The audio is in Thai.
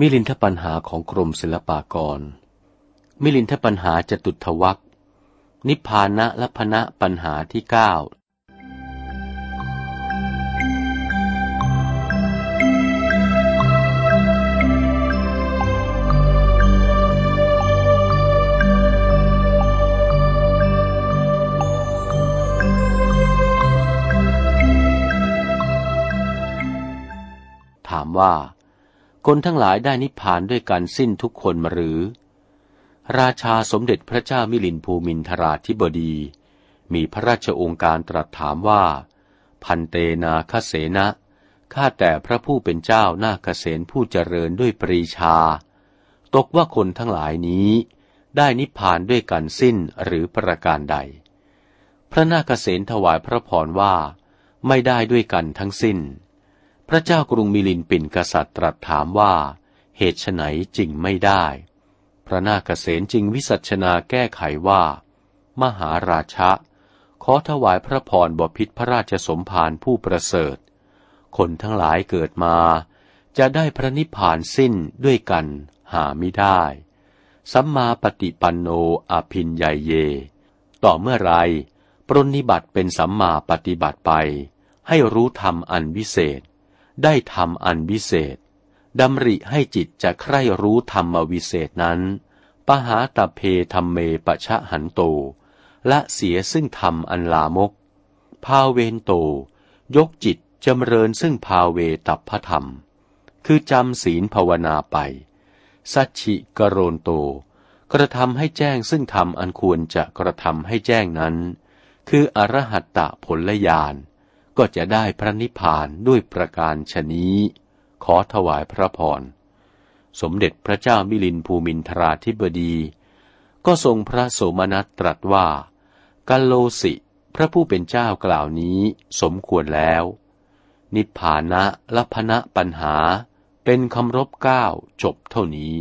มิลินทปัญหาของกรมศิลปากร มิลินทปัญหาจะตุทวักนิพพานะและพนะปัญหาที่เก้าถามว่า คนทั้งหลายได้นิพพานด้วยกันสิ้นทุกคนมาหรือ ราชาสมเด็จพระเจ้ามิลินภูมินทราธิบดี มีพระราชองค์การตรัสถามว่า พันเตนาคเสนะข้าแต่พระผู้เป็นเจ้านาคเสนผู้เจริญด้วยปรีชา ตกว่าคนทั้งหลายนี้ ได้นิพพานด้วยกันสิ้นหรือประการใด พระนาคเสนถวายพระพรว่า ไม่ได้ด้วยกันทั้งสิ้น พระเจ้ากรุงมิลินปินกษัตริย์ตรัสถามว่า เหตุไฉนจริงไม่ได้ พระนาคเษนจึงวิสัชนาแก้ไขว่า มหาราชะ ขอถวายพระพรบพิษพระราชสมภารผู้ประเสริฐ คนทั้งหลายเกิดมา จะได้พระนิพพานสิ้นด้วยกันหาไม่ได้ สัมมาปฏิปันโนอภินใหญ่เย ต่อเมื่อไรปรนิบัติเป็นสัมมาปฏิบัติไป ให้รู้ธรรมอันวิเศษ ได้ทำอันวิเศษดำริให้จิตจะใคร่รู้ธรรมวิเศษนั้น ปหาตเพธรรมเมปชะหันโต และเสียซึ่งธรรมอันลามกภาเวนโต ยกจิตจำเริญซึ่งภาเวตัพพธรรม คือจำศีลภาวนาไป สัจฉิกโรนโต กระทำให้แจ้งซึ่งธรรมอันควรจะกระทำให้แจ้งนั้น คืออรหัตตะผลญาณ ก็จะได้พระนิพพานด้วยประการชนี้ ขอถวายพระพร สมเด็จพระเจ้ามิลินภูมินทราธิบดี ก็ทรงพระโสมนัสตรัสว่า กัลโลสิ พระผู้เป็นเจ้ากล่าวนี้สมควรแล้ว นิพพานะละพนะปัญหาเป็นคำรบเก้าจบเท่านี้